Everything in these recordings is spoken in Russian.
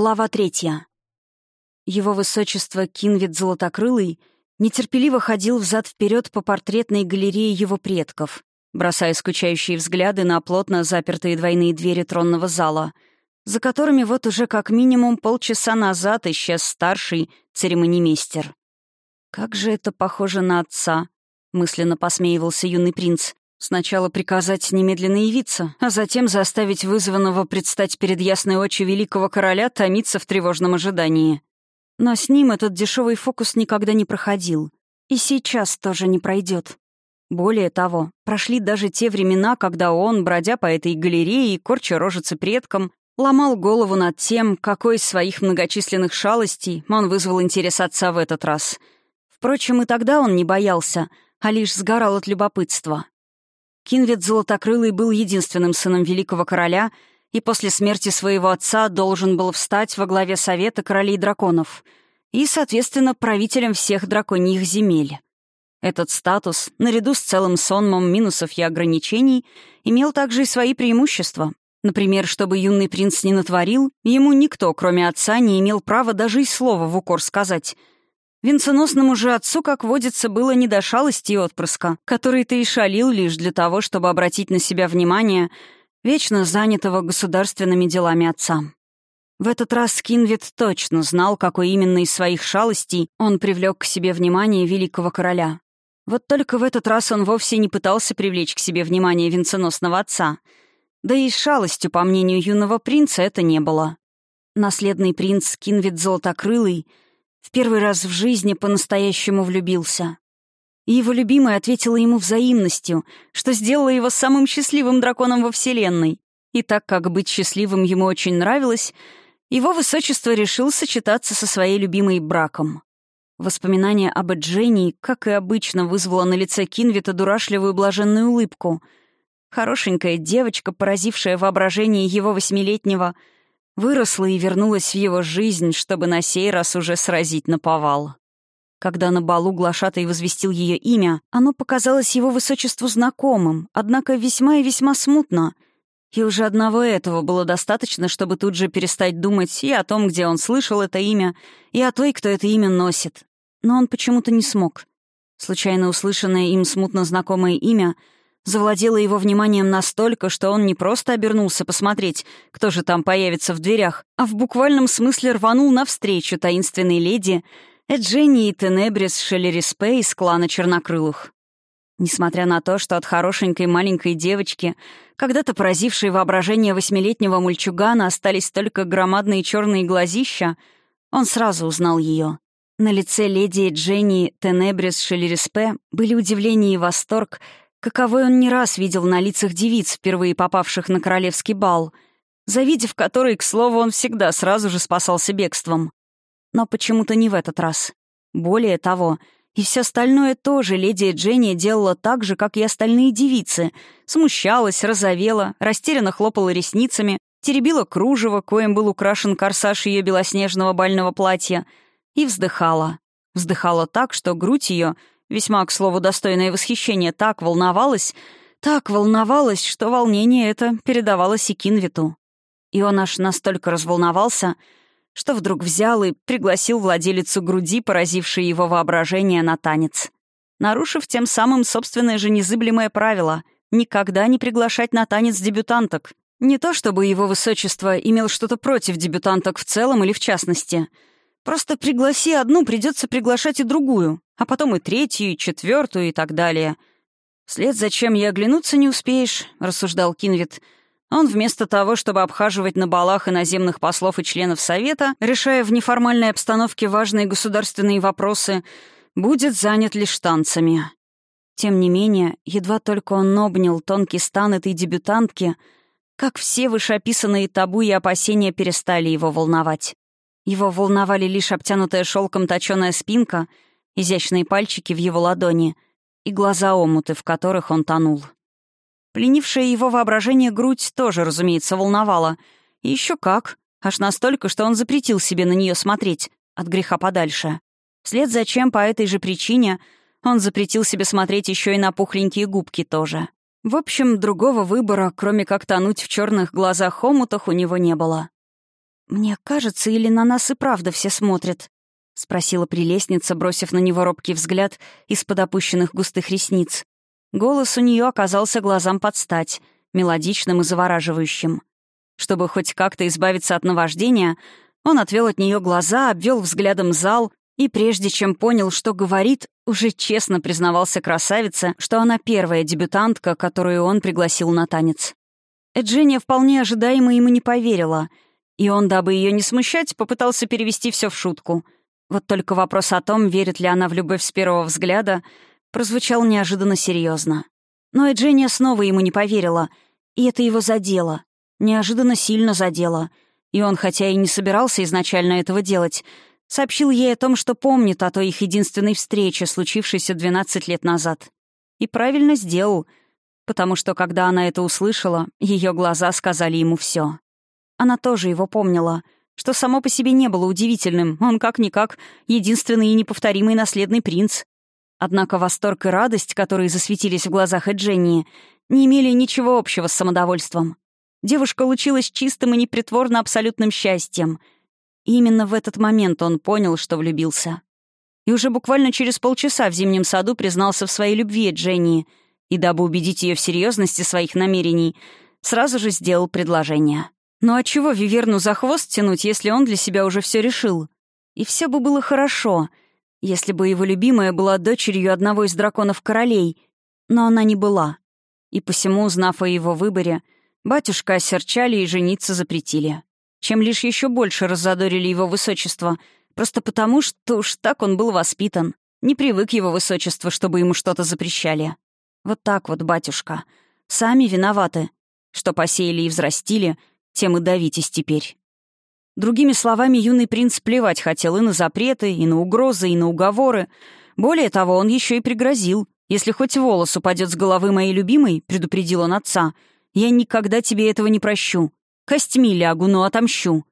Глава третья. Его высочество Кинвит Золотокрылый нетерпеливо ходил взад-вперед по портретной галерее его предков, бросая скучающие взгляды на плотно запертые двойные двери тронного зала, за которыми вот уже как минимум полчаса назад исчез старший церемонимейстер. «Как же это похоже на отца!» — мысленно посмеивался юный принц. Сначала приказать немедленно явиться, а затем заставить вызванного предстать перед ясной очи великого короля томиться в тревожном ожидании. Но с ним этот дешевый фокус никогда не проходил. И сейчас тоже не пройдет. Более того, прошли даже те времена, когда он, бродя по этой галерее и корча рожицы предкам, ломал голову над тем, какой из своих многочисленных шалостей он вызвал интерес отца в этот раз. Впрочем, и тогда он не боялся, а лишь сгорал от любопытства. Кинвит Золотокрылый был единственным сыном великого короля и после смерти своего отца должен был встать во главе Совета королей драконов и, соответственно, правителем всех драконьих земель. Этот статус, наряду с целым сонмом минусов и ограничений, имел также и свои преимущества. Например, чтобы юный принц не натворил, ему никто, кроме отца, не имел права даже и слова в укор сказать — Венценосному же отцу, как водится, было не до шалости и отпрыска, который-то и шалил лишь для того, чтобы обратить на себя внимание вечно занятого государственными делами отца. В этот раз Кинвит точно знал, какой именно из своих шалостей он привлек к себе внимание великого короля. Вот только в этот раз он вовсе не пытался привлечь к себе внимание венценосного отца. Да и шалостью, по мнению юного принца, это не было. Наследный принц Кинвит Золотокрылый — в первый раз в жизни по-настоящему влюбился. И его любимая ответила ему взаимностью, что сделало его самым счастливым драконом во Вселенной. И так как быть счастливым ему очень нравилось, его высочество решил сочетаться со своей любимой браком. Воспоминание об Эджении, как и обычно, вызвало на лице Кинвита дурашливую блаженную улыбку. Хорошенькая девочка, поразившая воображение его восьмилетнего — выросла и вернулась в его жизнь, чтобы на сей раз уже сразить на повал. Когда на балу глашатай возвестил ее имя, оно показалось его высочеству знакомым, однако весьма и весьма смутно. И уже одного этого было достаточно, чтобы тут же перестать думать и о том, где он слышал это имя, и о той, кто это имя носит. Но он почему-то не смог. Случайно услышанное им смутно знакомое имя — завладела его вниманием настолько, что он не просто обернулся посмотреть, кто же там появится в дверях, а в буквальном смысле рванул навстречу таинственной леди Эдженни и Тенебрис Шелериспе из клана Чернокрылых. Несмотря на то, что от хорошенькой маленькой девочки, когда-то поразившей воображение восьмилетнего мальчугана, остались только громадные черные глазища, он сразу узнал ее. На лице леди Дженни Тенебрис Шелериспе были удивление и восторг, каковой он не раз видел на лицах девиц, впервые попавших на королевский бал, завидев который, к слову, он всегда сразу же спасался бегством. Но почему-то не в этот раз. Более того, и все остальное тоже леди Дженни делала так же, как и остальные девицы. Смущалась, розовела, растерянно хлопала ресницами, теребила кружево, коим был украшен корсаж ее белоснежного бального платья, и вздыхала. Вздыхала так, что грудь ее — весьма, к слову, достойное восхищение, так волновалась, так волновалась, что волнение это передавалось и Кинвиту. И он аж настолько разволновался, что вдруг взял и пригласил владелицу груди, поразившей его воображение, на танец. Нарушив тем самым собственное же незыблемое правило — никогда не приглашать на танец дебютанток. Не то чтобы его высочество имел что-то против дебютанток в целом или в частности. Просто пригласи одну, придется приглашать и другую а потом и третью, и четвертую, и так далее. «Вслед за чем и оглянуться не успеешь», — рассуждал Кинвит. Он вместо того, чтобы обхаживать на балах иноземных послов и членов Совета, решая в неформальной обстановке важные государственные вопросы, будет занят лишь танцами. Тем не менее, едва только он обнял тонкий стан этой дебютантки, как все вышеописанные табу и опасения перестали его волновать. Его волновали лишь обтянутая шелком точеная спинка — изящные пальчики в его ладони и глаза-омуты, в которых он тонул. Пленившая его воображение грудь тоже, разумеется, волновала. И еще как. Аж настолько, что он запретил себе на нее смотреть, от греха подальше. Вслед за чем, по этой же причине, он запретил себе смотреть еще и на пухленькие губки тоже. В общем, другого выбора, кроме как тонуть в черных глазах омутах, у него не было. «Мне кажется, или на нас и правда все смотрят?» — спросила прелестница, бросив на него робкий взгляд из-под опущенных густых ресниц. Голос у нее оказался глазам под стать, мелодичным и завораживающим. Чтобы хоть как-то избавиться от наваждения, он отвел от нее глаза, обвел взглядом зал и, прежде чем понял, что говорит, уже честно признавался красавице, что она первая дебютантка, которую он пригласил на танец. Эджения вполне ожидаемо ему не поверила, и он, дабы ее не смущать, попытался перевести все в шутку. Вот только вопрос о том, верит ли она в любовь с первого взгляда, прозвучал неожиданно серьезно. Но Эджения снова ему не поверила, и это его задело. Неожиданно сильно задело. И он, хотя и не собирался изначально этого делать, сообщил ей о том, что помнит о той их единственной встрече, случившейся 12 лет назад. И правильно сделал, потому что, когда она это услышала, ее глаза сказали ему все. Она тоже его помнила, что само по себе не было удивительным, он как-никак единственный и неповторимый наследный принц. Однако восторг и радость, которые засветились в глазах Эджении, не имели ничего общего с самодовольством. Девушка лучилась чистым и непритворно абсолютным счастьем. И именно в этот момент он понял, что влюбился. И уже буквально через полчаса в зимнем саду признался в своей любви Дженни, и дабы убедить ее в серьезности своих намерений, сразу же сделал предложение. Ну а чего Виверну за хвост тянуть, если он для себя уже все решил? И все бы было хорошо — если бы его любимая была дочерью одного из драконов-королей, но она не была. И посему, узнав о его выборе, батюшка осерчали и жениться запретили. Чем лишь еще больше раззадорили его высочество, просто потому, что уж так он был воспитан. Не привык его высочество, чтобы ему что-то запрещали. Вот так вот, батюшка. Сами виноваты. Что посеяли и взрастили, тем и давитесь теперь. Другими словами, юный принц плевать хотел и на запреты, и на угрозы, и на уговоры. Более того, он еще и пригрозил. «Если хоть волос упадет с головы моей любимой», — предупредил он отца, — «я никогда тебе этого не прощу. Костьми лягу, но отомщу».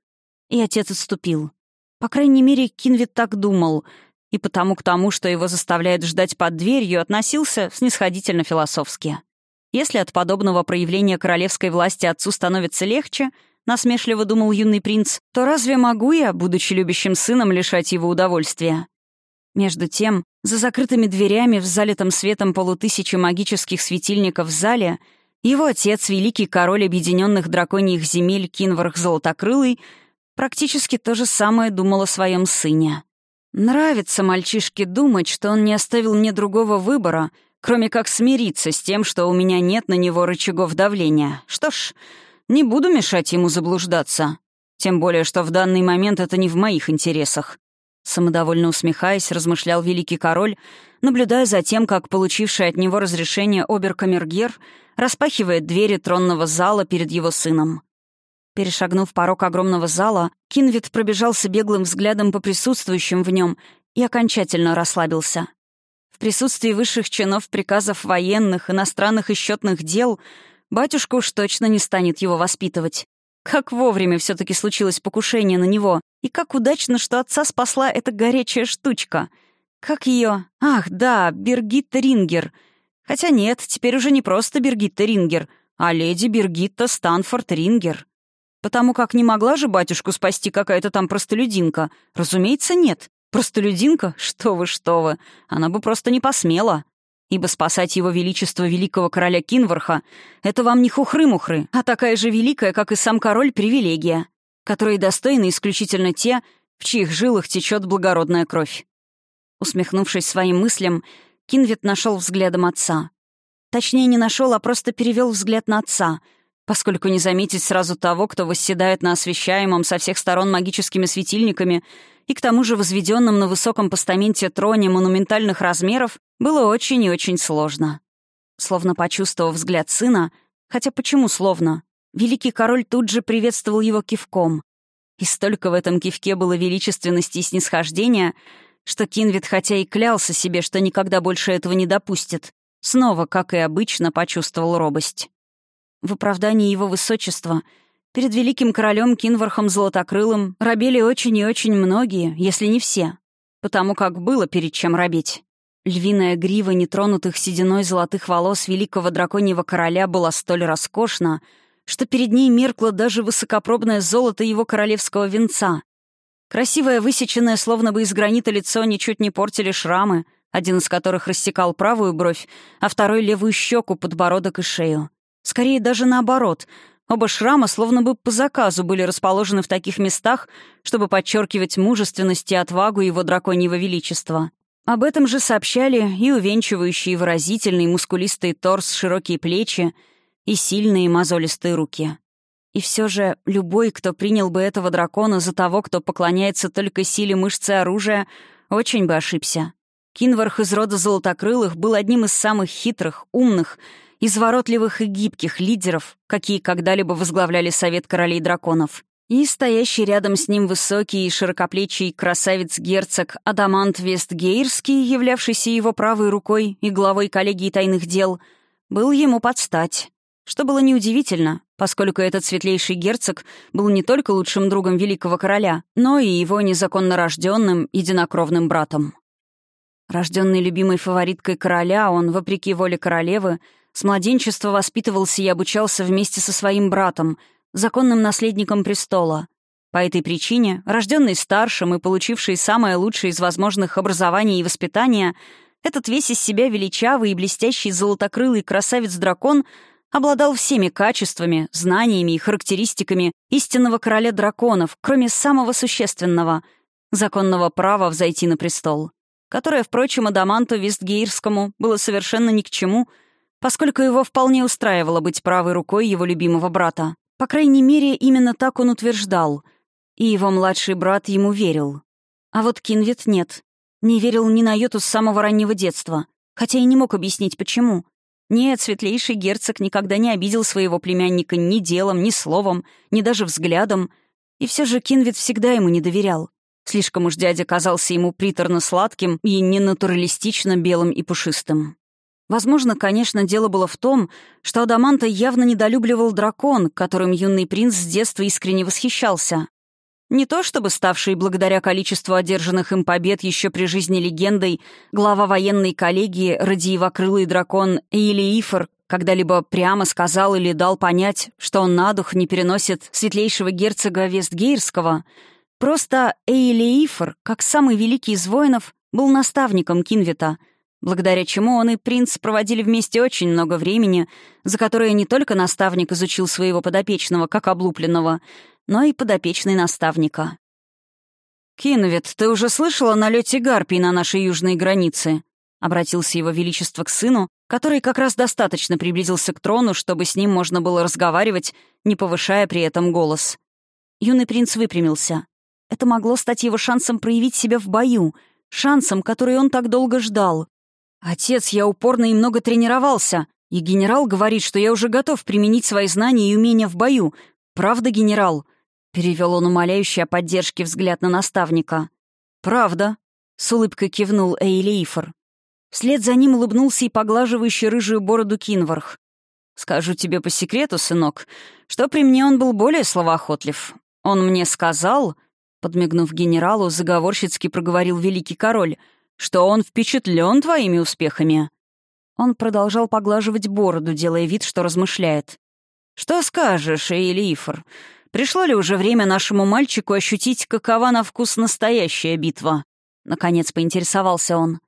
И отец отступил. По крайней мере, Кинвит так думал, и потому к тому, что его заставляет ждать под дверью, относился снисходительно философски. Если от подобного проявления королевской власти отцу становится легче —— насмешливо думал юный принц, — то разве могу я, будучи любящим сыном, лишать его удовольствия? Между тем, за закрытыми дверями в залитом светом полутысячи магических светильников в зале его отец, великий король объединенных драконьих земель Кинварх Золотокрылый, практически то же самое думал о своем сыне. Нравится мальчишке думать, что он не оставил мне другого выбора, кроме как смириться с тем, что у меня нет на него рычагов давления. Что ж, не буду мешать ему заблуждаться. Тем более, что в данный момент это не в моих интересах. Самодовольно усмехаясь, размышлял великий король, наблюдая за тем, как получивший от него разрешение оберкамергер распахивает двери тронного зала перед его сыном. Перешагнув порог огромного зала, Кинвит пробежался беглым взглядом по присутствующим в нем и окончательно расслабился. В присутствии высших чинов приказов военных, иностранных и счетных дел — батюшка уж точно не станет его воспитывать. Как вовремя все таки случилось покушение на него, и как удачно, что отца спасла эта горячая штучка. Как ее? Ах, да, Бергитта Рингер. Хотя нет, теперь уже не просто Бергитта Рингер, а леди Бергитта Станфорд Рингер. Потому как не могла же батюшку спасти какая-то там простолюдинка. Разумеется, нет. Простолюдинка? Что вы, что вы. Она бы просто не посмела ибо спасать его величество великого короля Кинварха — это вам не хухры-мухры, а такая же великая, как и сам король, привилегия, которой достойны исключительно те, в чьих жилах течет благородная кровь. Усмехнувшись своим мыслям, Кинвит нашел взглядом отца. Точнее, не нашел, а просто перевел взгляд на отца, поскольку не заметить сразу того, кто восседает на освещаемом со всех сторон магическими светильниками и к тому же возведенном на высоком постаменте троне монументальных размеров, было очень и очень сложно. Словно почувствовав взгляд сына, хотя почему словно, великий король тут же приветствовал его кивком. И столько в этом кивке было величественности и снисхождения, что Кинвит, хотя и клялся себе, что никогда больше этого не допустит, снова, как и обычно, почувствовал робость. В оправдании его высочества — Перед великим королем Кинвархом Золотокрылым робели очень и очень многие, если не все. Потому как было перед чем робить. Львиная грива нетронутых сединой золотых волос великого драконьего короля была столь роскошна, что перед ней меркло даже высокопробное золото его королевского венца. Красивое, высеченное, словно бы из гранита лицо, ничуть не портили шрамы, один из которых рассекал правую бровь, а второй — левую щеку, подбородок и шею. Скорее, даже наоборот. Оба шрама словно бы по заказу были расположены в таких местах, чтобы подчеркивать мужественность и отвагу его драконьего величества. Об этом же сообщали и увенчивающие выразительный мускулистый торс, широкие плечи и сильные мозолистые руки. И все же любой, кто принял бы этого дракона за того, кто поклоняется только силе мышцы оружия, очень бы ошибся. Кинварх из рода Золотокрылых был одним из самых хитрых, умных, изворотливых и гибких лидеров, какие когда-либо возглавляли Совет Королей Драконов. И стоящий рядом с ним высокий и широкоплечий красавец-герцог Адамант Вестгейрский, являвшийся его правой рукой и главой коллегии тайных дел, был ему под стать. Что было неудивительно, поскольку этот светлейший герцог был не только лучшим другом великого короля, но и его незаконно рожденным единокровным братом. Рожденный любимой фавориткой короля, он, вопреки воле королевы, с младенчества воспитывался и обучался вместе со своим братом — законным наследником престола. По этой причине, рожденный старшим и получивший самое лучшее из возможных образования и воспитания, этот весь из себя величавый и блестящий золотокрылый красавец-дракон обладал всеми качествами, знаниями и характеристиками истинного короля драконов, кроме самого существенного — законного права взойти на престол, которое, впрочем, Адаманту Вестгейрскому было совершенно ни к чему, поскольку его вполне устраивало быть правой рукой его любимого брата. По крайней мере, именно так он утверждал. И его младший брат ему верил. А вот Кинвит нет. Не верил ни на йоту с самого раннего детства. Хотя и не мог объяснить, почему. Нет, светлейший герцог никогда не обидел своего племянника ни делом, ни словом, ни даже взглядом. И все же Кинвит всегда ему не доверял. Слишком уж дядя казался ему приторно-сладким и ненатуралистично белым и пушистым. Возможно, конечно, дело было в том, что Адаманта явно недолюбливал дракон, которым юный принц с детства искренне восхищался. Не то чтобы ставший благодаря количеству одержанных им побед еще при жизни легендой глава военной коллегии Радиевокрылый дракон Эйлиифор когда-либо прямо сказал или дал понять, что он на дух не переносит светлейшего герцога Вестгейрского. Просто Эйлиифор, как самый великий из воинов, был наставником Кинвита — благодаря чему он и принц проводили вместе очень много времени, за которое не только наставник изучил своего подопечного, как облупленного, но и подопечный наставника. «Киновит, ты уже слышал о налете гарпий на нашей южной границе?» — обратился его величество к сыну, который как раз достаточно приблизился к трону, чтобы с ним можно было разговаривать, не повышая при этом голос. Юный принц выпрямился. Это могло стать его шансом проявить себя в бою, шансом, который он так долго ждал. «Отец, я упорно и много тренировался, и генерал говорит, что я уже готов применить свои знания и умения в бою. Правда, генерал?» Перевел он умоляющий о поддержке взгляд на наставника. «Правда», — с улыбкой кивнул Эйлейфор. Вслед за ним улыбнулся и поглаживающий рыжую бороду Кинварх. «Скажу тебе по секрету, сынок, что при мне он был более словоохотлив. Он мне сказал...» Подмигнув генералу, заговорщицки проговорил великий король — что он впечатлен твоими успехами». Он продолжал поглаживать бороду, делая вид, что размышляет. «Что скажешь, Эйлифор? Пришло ли уже время нашему мальчику ощутить, какова на вкус настоящая битва?» Наконец поинтересовался он.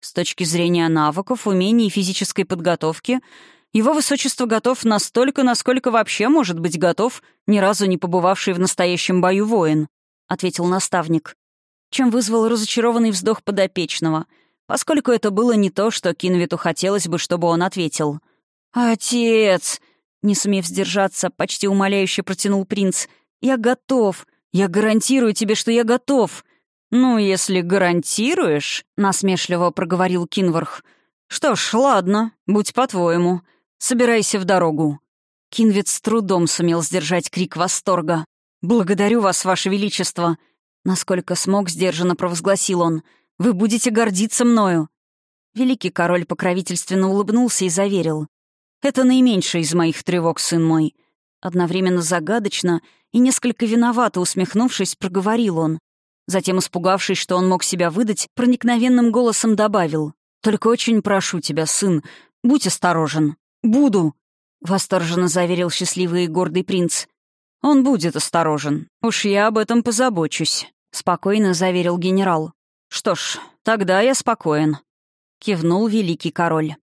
С точки зрения навыков, умений и физической подготовки, его высочество готов настолько, насколько вообще может быть готов, ни разу не побывавший в настоящем бою воин, — ответил наставник чем вызвал разочарованный вздох подопечного, поскольку это было не то, что Кинвиту хотелось бы, чтобы он ответил. «Отец!» — не сумев сдержаться, почти умоляюще протянул принц. «Я готов! Я гарантирую тебе, что я готов!» «Ну, если гарантируешь», — насмешливо проговорил Кинварх. «Что ж, ладно, будь по-твоему. Собирайся в дорогу». Кинвит с трудом сумел сдержать крик восторга. «Благодарю вас, ваше величество!» Насколько смог, сдержанно провозгласил он. «Вы будете гордиться мною!» Великий король покровительственно улыбнулся и заверил. «Это наименьшая из моих тревог, сын мой». Одновременно загадочно и несколько виновато усмехнувшись, проговорил он. Затем, испугавшись, что он мог себя выдать, проникновенным голосом добавил. «Только очень прошу тебя, сын, будь осторожен. Буду!» — восторженно заверил счастливый и гордый принц. «Он будет осторожен. Уж я об этом позабочусь», — спокойно заверил генерал. «Что ж, тогда я спокоен», — кивнул великий король.